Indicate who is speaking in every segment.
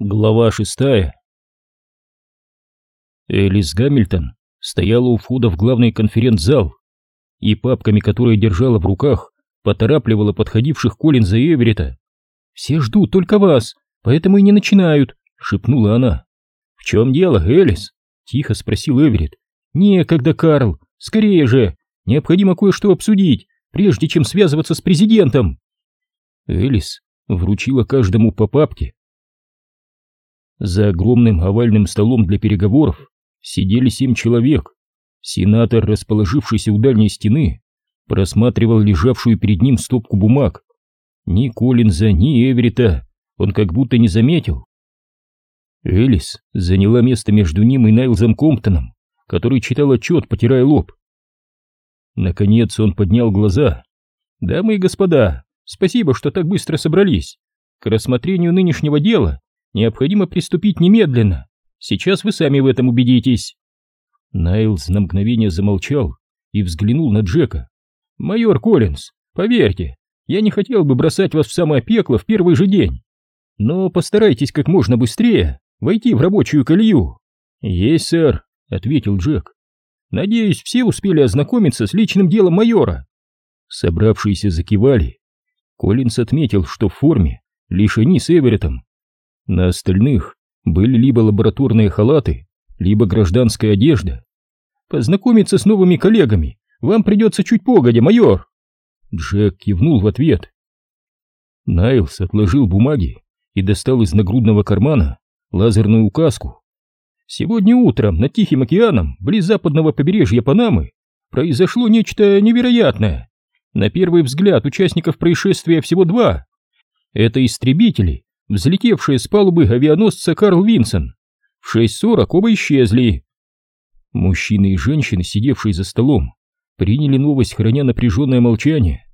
Speaker 1: Глава шестая Элис Гамильтон стояла у входа в главный конференц-зал и папками, которые держала в руках, поторапливала подходивших Коллинза и Эверетта. «Все ждут только вас, поэтому и не начинают», — шепнула она. «В чем дело, Элис?» — тихо спросил Эверетт. «Некогда, Карл, скорее же, необходимо кое-что обсудить, прежде чем связываться с президентом». Элис вручила каждому по папке, за огромным овальным столом для переговоров сидели семь человек. Сенатор, расположившийся у дальней стены, просматривал лежавшую перед ним стопку бумаг. Ни Коллинза, ни Эверита он как будто не заметил. Элис заняла место между ним и Найлзом Комптоном, который читал отчет, потирая лоб. Наконец он поднял глаза. «Дамы и господа, спасибо, что так быстро собрались. К рассмотрению нынешнего дела необходимо приступить немедленно. Сейчас вы сами в этом убедитесь. Найлз на мгновение замолчал и взглянул на Джека. «Майор Коллинз, поверьте, я не хотел бы бросать вас в самое пекло в первый же день. Но постарайтесь как можно быстрее войти в рабочую колею». «Есть, сэр», — ответил Джек. «Надеюсь, все успели ознакомиться с личным делом майора». Собравшиеся закивали. Коллинз отметил, что в форме лишь они с Эвереттом на остальных были либо лабораторные халаты, либо гражданская одежда. Познакомиться с новыми коллегами вам придется чуть погодя, майор. Джек кивнул в ответ. Найлс отложил бумаги и достал из нагрудного кармана лазерную указку. Сегодня утром над Тихим океаном, близ западного побережья Панамы, произошло нечто невероятное. На первый взгляд участников происшествия всего два. Это истребители, взлетевшие с палубы авианосца Карл Винсон. В 6.40 оба исчезли. Мужчины и женщины, сидевшие за столом, приняли новость, храня напряженное молчание.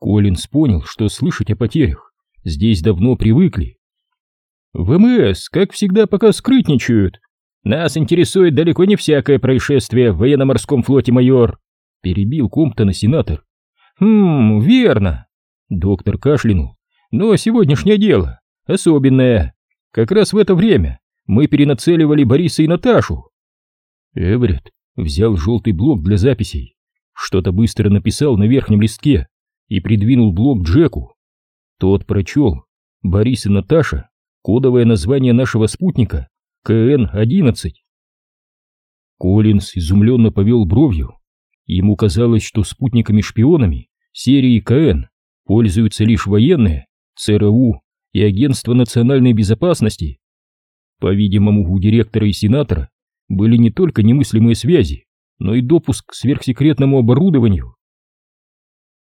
Speaker 1: Коллинз понял, что слышать о потерях здесь давно привыкли. ВМС, как всегда, пока скрытничают. Нас интересует далеко не всякое происшествие в военно-морском флоте, майор, перебил Комптона сенатор. Хм, верно. Доктор кашлянул. Но сегодняшнее дело особенное. Как раз в это время мы перенацеливали Бориса и Наташу. Эверетт взял желтый блок для записей, что-то быстро написал на верхнем листке и придвинул блок Джеку. Тот прочел «Борис и Наташа» — кодовое название нашего спутника КН-11. Коллинз изумленно повел бровью. Ему казалось, что спутниками-шпионами серии КН пользуются лишь военные, ЦРУ и Агентства национальной безопасности. По-видимому, у директора и сенатора были не только немыслимые связи, но и допуск к сверхсекретному оборудованию.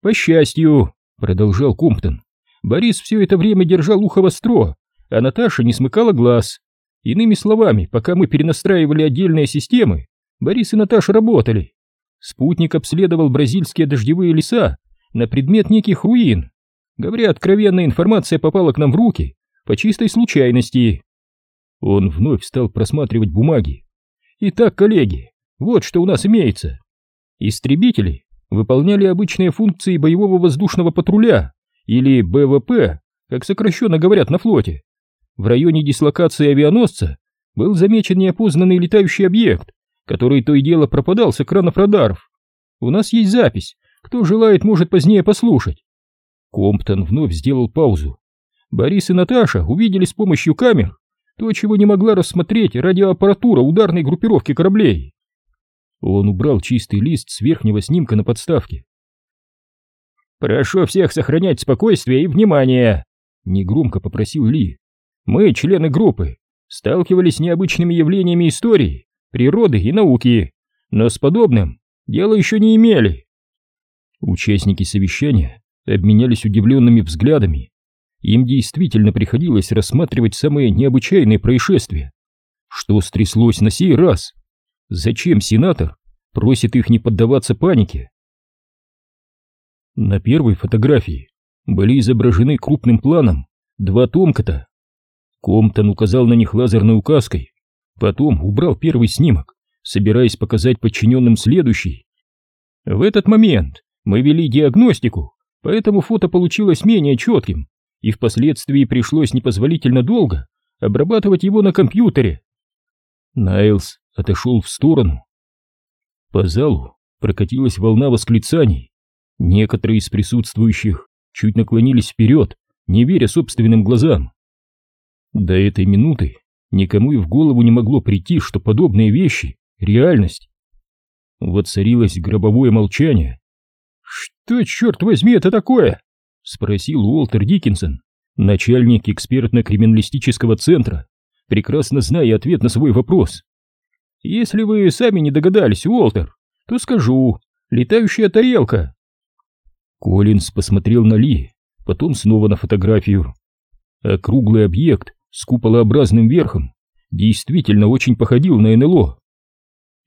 Speaker 1: «По счастью», — продолжал Комптон, — «Борис все это время держал ухо востро, а Наташа не смыкала глаз. Иными словами, пока мы перенастраивали отдельные системы, Борис и Наташа работали. Спутник обследовал бразильские дождевые леса на предмет неких руин, Говоря откровенно, информация попала к нам в руки по чистой случайности. Он вновь стал просматривать бумаги. Итак, коллеги, вот что у нас имеется. Истребители выполняли обычные функции боевого воздушного патруля, или БВП, как сокращенно говорят на флоте. В районе дислокации авианосца был замечен неопознанный летающий объект, который то и дело пропадал с экранов радаров. У нас есть запись, кто желает, может позднее послушать. Комптон вновь сделал паузу. Борис и Наташа увидели с помощью камер то, чего не могла рассмотреть радиоаппаратура ударной группировки кораблей. Он убрал чистый лист с верхнего снимка на подставке. «Прошу всех сохранять спокойствие и внимание», — негромко попросил Ли. «Мы, члены группы, сталкивались с необычными явлениями истории, природы и науки, но с подобным дела еще не имели». Участники совещания обменялись удивленными взглядами. Им действительно приходилось рассматривать самые необычайные происшествия. Что стряслось на сей раз? Зачем сенатор просит их не поддаваться панике? На первой фотографии были изображены крупным планом два Томката. Комптон указал на них лазерной указкой, потом убрал первый снимок, собираясь показать подчиненным следующий. В этот момент мы вели диагностику поэтому фото получилось менее четким, и впоследствии пришлось непозволительно долго обрабатывать его на компьютере. Найлс отошел в сторону. По залу прокатилась волна восклицаний. Некоторые из присутствующих чуть наклонились вперед, не веря собственным глазам. До этой минуты никому и в голову не могло прийти, что подобные вещи — реальность. Воцарилось гробовое молчание. «Что, черт возьми, это такое?» — спросил Уолтер Диккенсон, начальник экспертно-криминалистического центра, прекрасно зная ответ на свой вопрос. «Если вы сами не догадались, Уолтер, то скажу, летающая тарелка». Коллинз посмотрел на Ли, потом снова на фотографию. Округлый объект с куполообразным верхом действительно очень походил на НЛО.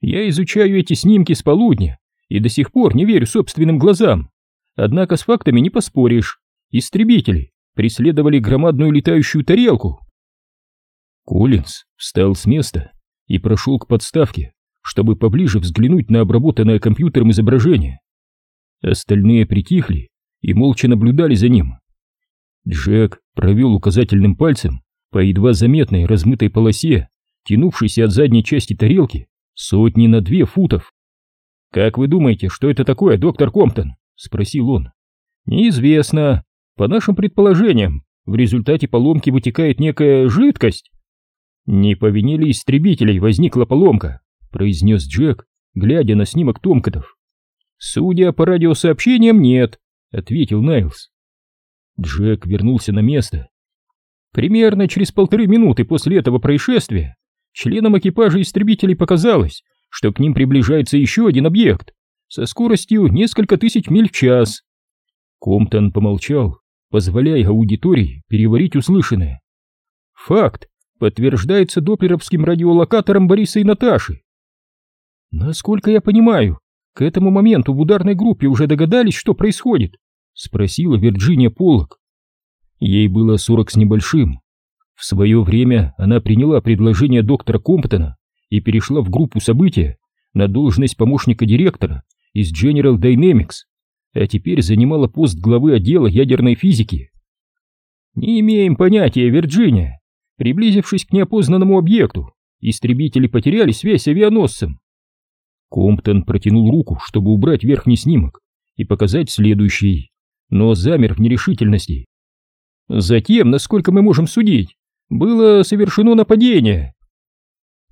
Speaker 1: Я изучаю эти снимки с полудня и до сих пор не верю собственным глазам. Однако с фактами не поспоришь. Истребители преследовали громадную летающую тарелку. Коллинз встал с места и прошел к подставке, чтобы поближе взглянуть на обработанное компьютером изображение. Остальные притихли и молча наблюдали за ним. Джек провел указательным пальцем по едва заметной размытой полосе, тянувшейся от задней части тарелки сотни на две футов. «Как вы думаете, что это такое, доктор Комптон?» — спросил он. «Неизвестно. По нашим предположениям, в результате поломки вытекает некая жидкость». «Не по вине истребителей возникла поломка?» — произнес Джек, глядя на снимок Томкотов. «Судя по радиосообщениям, нет», — ответил Найлс. Джек вернулся на место. Примерно через полторы минуты после этого происшествия членам экипажа истребителей показалось, что к ним приближается еще один объект со скоростью несколько тысяч миль в час. Комптон помолчал, позволяя аудитории переварить услышанное. Факт подтверждается доплеровским радиолокатором Бориса и Наташи. Насколько я понимаю, к этому моменту в ударной группе уже догадались, что происходит, спросила Вирджиния Поллок. Ей было сорок с небольшим, в свое время она приняла предложение доктора Комптона и перешла в группу события на должность помощника директора из General Dynamics, а теперь занимала пост главы отдела ядерной физики. Не имеем понятия, Вирджиния. Приблизившись к неопознанному объекту, истребители потеряли связь с авианосцем. Комптон протянул руку, чтобы убрать верхний снимок и показать следующий, но замер в нерешительности. Затем, насколько мы можем судить, было совершено нападение.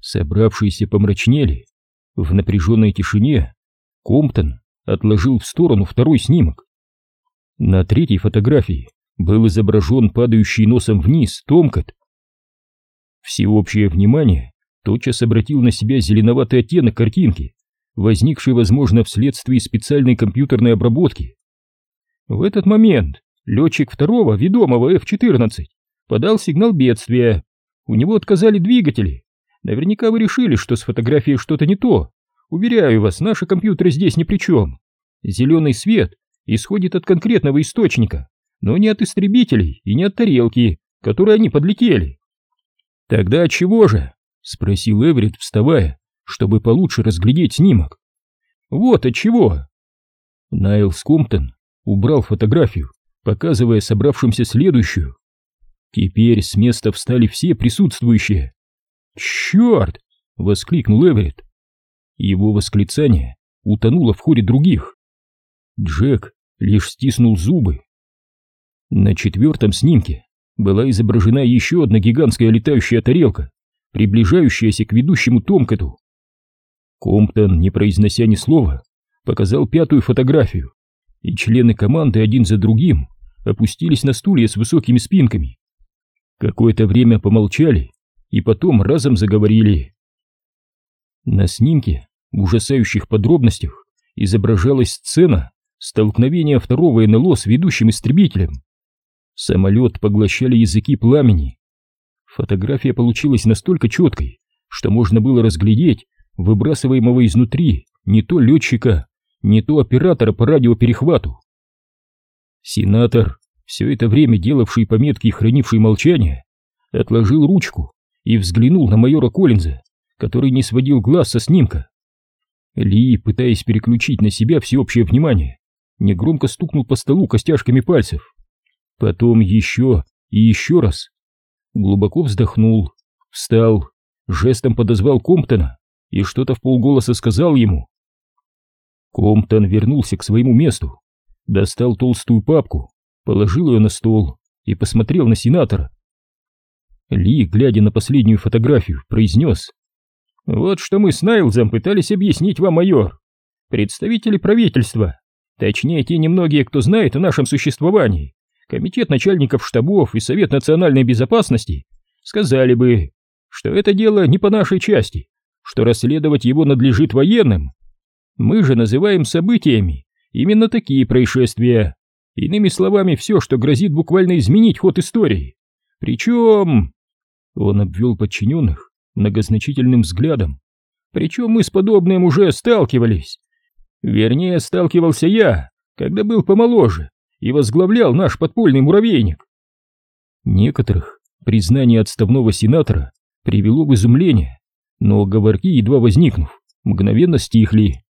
Speaker 1: Собравшиеся помрачнели. В напряженной тишине Комптон отложил в сторону второй снимок. На третьей фотографии был изображен падающий носом вниз Томкот. Всеобщее внимание тотчас обратил на себя зеленоватый оттенок картинки, возникший, возможно, вследствие специальной компьютерной обработки. В этот момент летчик второго ведомого F-14 подал сигнал бедствия. У него отказали двигатели. Наверняка вы решили, что с фотографией что-то не то. Уверяю вас, наши компьютеры здесь ни при чем. Зеленый свет исходит от конкретного источника, но не от истребителей и не от тарелки, которой они подлетели. Тогда чего же? Спросил Эверетт, вставая, чтобы получше разглядеть снимок. Вот от чего. Найл Скомптон убрал фотографию, показывая собравшимся следующую. Теперь с места встали все присутствующие. «Черт!» — воскликнул Эверетт. Его восклицание утонуло в хоре других. Джек лишь стиснул зубы. На четвертом снимке была изображена еще одна гигантская летающая тарелка, приближающаяся к ведущему Томкоту. Комптон, не произнося ни слова, показал пятую фотографию, и члены команды один за другим опустились на стулья с высокими спинками. Какое-то время помолчали и потом разом заговорили. На снимке в ужасающих подробностях изображалась сцена столкновения второго НЛО с ведущим истребителем. Самолет поглощали языки пламени. Фотография получилась настолько четкой, что можно было разглядеть выбрасываемого изнутри не то летчика, не то оператора по радиоперехвату. Сенатор все это время делавший пометки и хранивший молчание, отложил ручку и взглянул на майора Коллинза, который не сводил глаз со снимка. Ли, пытаясь переключить на себя всеобщее внимание, негромко стукнул по столу костяшками пальцев. Потом еще и еще раз. глубоко вздохнул, встал, жестом подозвал Комптона и что-то в полголоса сказал ему. Комптон вернулся к своему месту, достал толстую папку, положил ее на стол и посмотрел на сенатора. Ли, глядя на последнюю фотографию, произнес. «Вот что мы с Найлзом пытались объяснить вам, майор. Представители правительства, точнее те немногие, кто знает о нашем существовании, комитет начальников штабов и Совет национальной безопасности, сказали бы, что это дело не по нашей части, что расследовать его надлежит военным. Мы же называем событиями именно такие происшествия. Иными словами, все, что грозит буквально изменить ход истории. Причем... Он обвел подчиненных многозначительным взглядом. Причем мы с подобным уже сталкивались. Вернее, сталкивался я, когда был помоложе и возглавлял наш подпольный муравейник. Некоторых признание отставного сенатора привело в изумление, но говорки, едва возникнув, мгновенно стихли.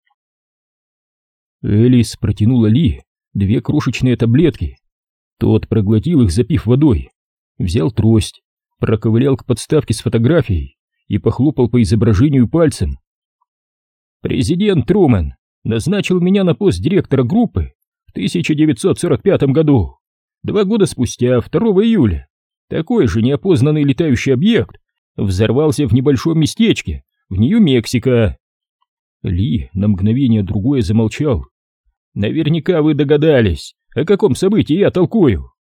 Speaker 1: Элис протянула Ли две крошечные таблетки. Тот проглотил их, запив водой, взял трость, проковылял к подставке с фотографией и похлопал по изображению пальцем. «Президент Трумэн назначил меня на пост директора группы в 1945 году. Два года спустя, 2 июля, такой же неопознанный летающий объект взорвался в небольшом местечке в Нью-Мексико. Ли на мгновение другое замолчал. Наверняка вы догадались, о каком событии я толкую.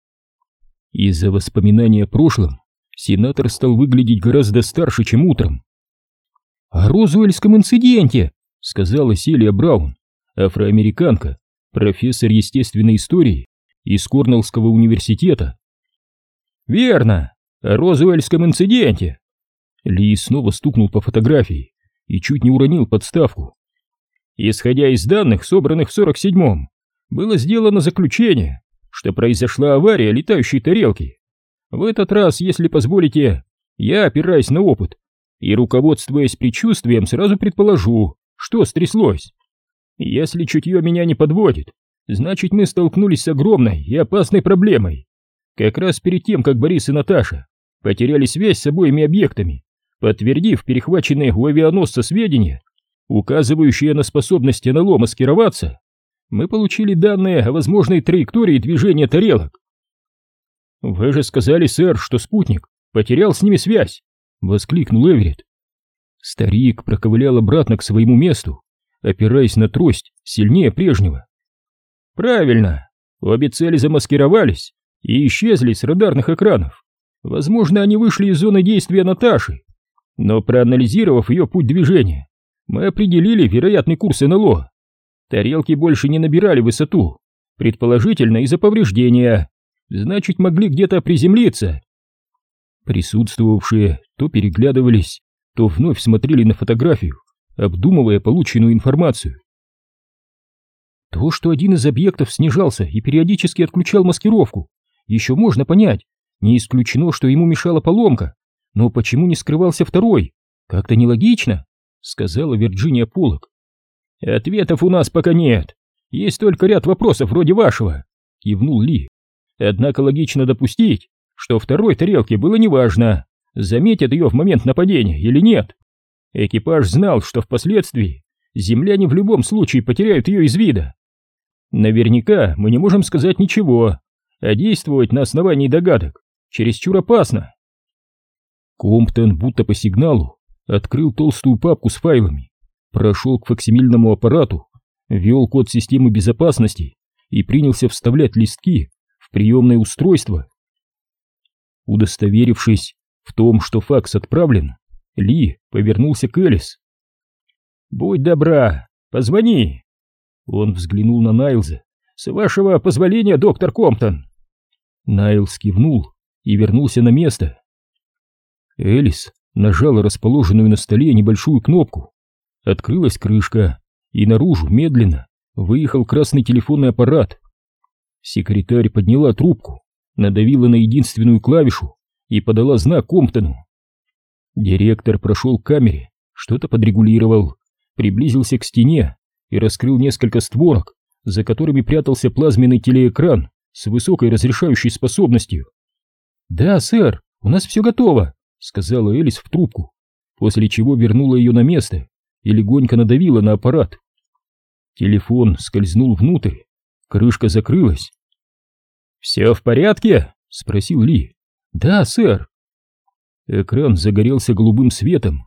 Speaker 1: Из-за воспоминания о прошлом сенатор стал выглядеть гораздо старше, чем утром. «О Розуэльском инциденте», — сказала Селия Браун, афроамериканка, профессор естественной истории из Корнеллского университета. «Верно, о Розуэльском инциденте». Ли снова стукнул по фотографии и чуть не уронил подставку. Исходя из данных, собранных в 47-м, было сделано заключение, что произошла авария летающей тарелки. В этот раз, если позволите, я опираясь на опыт и руководствуясь предчувствием, сразу предположу, что стряслось. Если чутье меня не подводит, значит мы столкнулись с огромной и опасной проблемой. Как раз перед тем, как Борис и Наташа потеряли связь с обоими объектами, подтвердив перехваченные у авианосца сведения, указывающие на способность НЛО маскироваться, мы получили данные о возможной траектории движения тарелок. «Вы же сказали, сэр, что спутник потерял с ними связь!» — воскликнул Эверетт. Старик проковылял обратно к своему месту, опираясь на трость сильнее прежнего. «Правильно, обе цели замаскировались и исчезли с радарных экранов. Возможно, они вышли из зоны действия Наташи, но проанализировав ее путь движения, мы определили вероятный курс НЛО. Тарелки больше не набирали высоту, предположительно из-за повреждения, значит, могли где-то приземлиться. Присутствовавшие то переглядывались, то вновь смотрели на фотографию, обдумывая полученную информацию. То, что один из объектов снижался и периодически отключал маскировку, еще можно понять. Не исключено, что ему мешала поломка. Но почему не скрывался второй? Как-то нелогично, сказала Вирджиния Полок. Ответов у нас пока нет. Есть только ряд вопросов вроде вашего, кивнул Ли. Однако логично допустить, что второй тарелке было неважно, заметят ее в момент нападения или нет. Экипаж знал, что впоследствии земляне в любом случае потеряют ее из вида. Наверняка мы не можем сказать ничего, а действовать на основании догадок чересчур опасно. Комптон будто по сигналу открыл толстую папку с файлами, прошел к факсимильному аппарату, ввел код системы безопасности и принялся вставлять листки в приемное устройство. Удостоверившись в том, что факс отправлен, Ли повернулся к Элис. «Будь добра, позвони!» Он взглянул на Найлза. «С вашего позволения, доктор Комптон!» Найлз кивнул и вернулся на место. Элис нажала расположенную на столе небольшую кнопку. Открылась крышка, и наружу медленно выехал красный телефонный аппарат. Секретарь подняла трубку, надавила на единственную клавишу и подала знак Комптону. Директор прошел к камере, что-то подрегулировал, приблизился к стене и раскрыл несколько створок, за которыми прятался плазменный телеэкран с высокой разрешающей способностью. «Да, сэр, у нас все готово», — сказала Элис в трубку, после чего вернула ее на место и легонько надавила на аппарат. Телефон скользнул внутрь, крышка закрылась. «Все в порядке?» — спросил Ли. «Да, сэр». Экран загорелся голубым светом.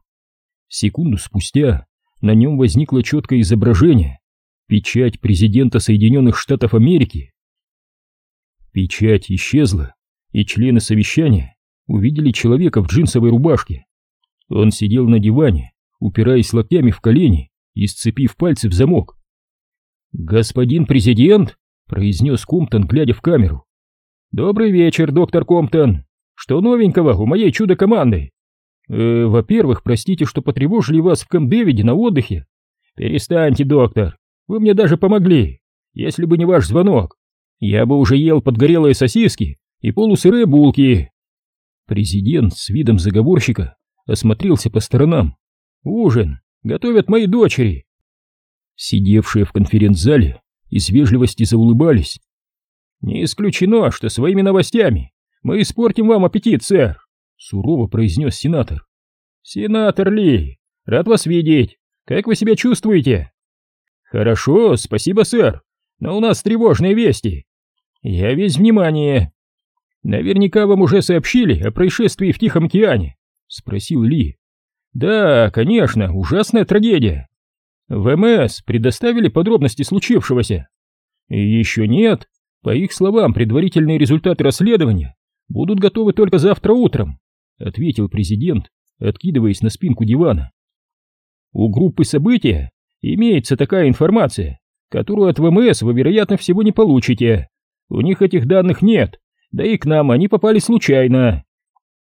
Speaker 1: Секунду спустя на нем возникло четкое изображение. Печать президента Соединенных Штатов Америки. Печать исчезла, и члены совещания увидели человека в джинсовой рубашке. Он сидел на диване, упираясь локтями в колени и сцепив пальцы в замок. «Господин президент!» — произнес Комптон, глядя в камеру. «Добрый вечер, доктор Комптон! Что новенького у моей чудо-команды?» э, «Во-первых, простите, что потревожили вас в Кэмп-Дэвиде на отдыхе. Перестаньте, доктор, вы мне даже помогли. Если бы не ваш звонок, я бы уже ел подгорелые сосиски и полусырые булки». Президент с видом заговорщика осмотрелся по сторонам. «Ужин готовят мои дочери!» Сидевшие в конференц-зале из вежливости заулыбались. «Не исключено, что своими новостями мы испортим вам аппетит, сэр!» Сурово произнес сенатор. «Сенатор Ли, рад вас видеть! Как вы себя чувствуете?» «Хорошо, спасибо, сэр, но у нас тревожные вести. Я весь внимание. Наверняка вам уже сообщили о происшествии в Тихом океане?» Спросил Ли. «Да, конечно, ужасная трагедия. ВМС предоставили подробности случившегося?» «Еще нет. По их словам, предварительные результаты расследования будут готовы только завтра утром», ответил президент, откидываясь на спинку дивана. «У группы события имеется такая информация, которую от ВМС вы, вероятно, всего не получите. У них этих данных нет, да и к нам они попали случайно».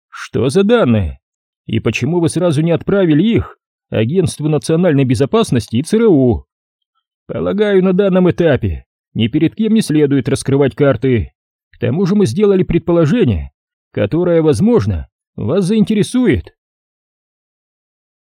Speaker 1: «Что за данные? И почему вы сразу не отправили их Агентству национальной безопасности и ЦРУ?» «Полагаю, на данном этапе ни перед кем не следует раскрывать карты. К тому же мы сделали предположение, которое, возможно, вас заинтересует.